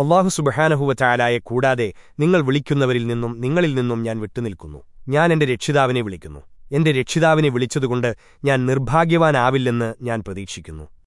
അള്ളാഹു സുബഹാനഹുവറ്റായാലായെ കൂടാതെ നിങ്ങൾ വിളിക്കുന്നവരിൽ നിന്നും നിങ്ങളിൽ നിന്നും ഞാൻ വിട്ടുനിൽക്കുന്നു. ഞാൻ എന്റെ രക്ഷിതാവിനെ വിളിക്കുന്നു. എന്റെ രക്ഷിതാവിനെ വിളിച്ചതുകൊണ്ട് ഞാൻ നിർഭാഗ്യവാനാവില്ലെന്ന് ഞാൻ പ്രതീക്ഷിക്കുന്നു.